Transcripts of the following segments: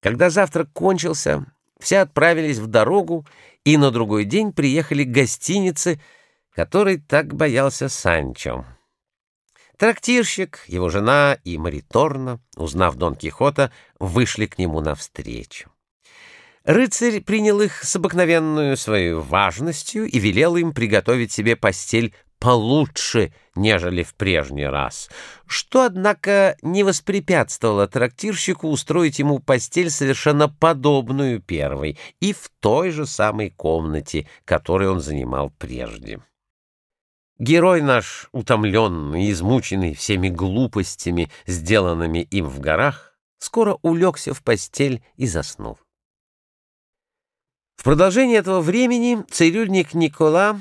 Когда завтрак кончился, все отправились в дорогу и на другой день приехали к гостинице, которой так боялся Санчо. Трактирщик, его жена и Мариторна, узнав Дон Кихота, вышли к нему навстречу. Рыцарь принял их с обыкновенную своей важностью и велел им приготовить себе постель получше, нежели в прежний раз, что, однако, не воспрепятствовало трактирщику устроить ему постель совершенно подобную первой и в той же самой комнате, которую он занимал прежде. Герой наш, утомленный, измученный всеми глупостями, сделанными им в горах, скоро улегся в постель и заснул. В продолжение этого времени цирюльник Никола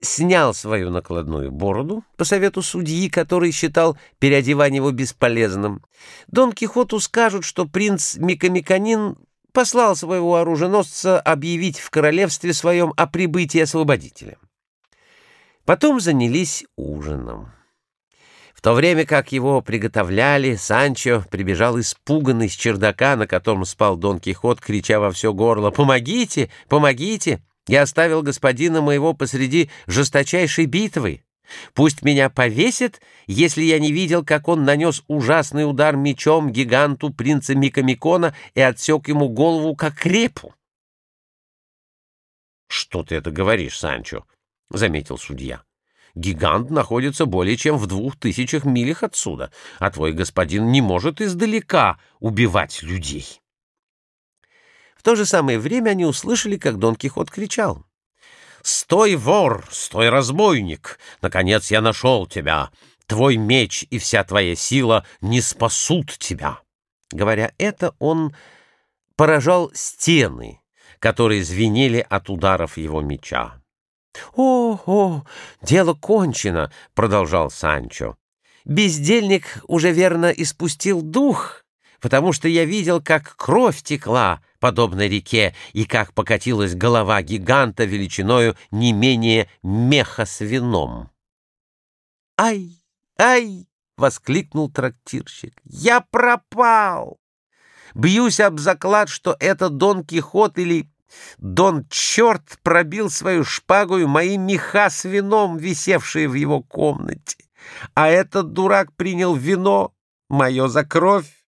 снял свою накладную бороду по совету судьи, который считал переодевание его бесполезным. Дон Кихоту скажут, что принц Микамиканин послал своего оруженосца объявить в королевстве своем о прибытии освободителя. Потом занялись ужином. В то время как его приготовляли, Санчо прибежал испуганный с чердака, на котором спал Дон Кихот, крича во все горло «Помогите! Помогите!» Я оставил господина моего посреди жесточайшей битвы. Пусть меня повесит, если я не видел, как он нанес ужасный удар мечом гиганту принца Микамикона и отсек ему голову, как репу. — Что ты это говоришь, Санчо? — заметил судья. — Гигант находится более чем в двух тысячах милях отсюда, а твой господин не может издалека убивать людей. В то же самое время они услышали, как Дон Кихот кричал. «Стой, вор! Стой, разбойник! Наконец я нашел тебя! Твой меч и вся твоя сила не спасут тебя!» Говоря это, он поражал стены, которые звенели от ударов его меча. «О, о, дело кончено!» — продолжал Санчо. «Бездельник уже верно испустил дух, потому что я видел, как кровь текла, подобно реке, и как покатилась голова гиганта величиною не менее меха с вином. «Ай! Ай!» — воскликнул трактирщик. «Я пропал! Бьюсь об заклад, что это Дон Кихот или Дон Черт пробил свою шпагу и мои меха с вином, висевшие в его комнате. А этот дурак принял вино, мое за кровь,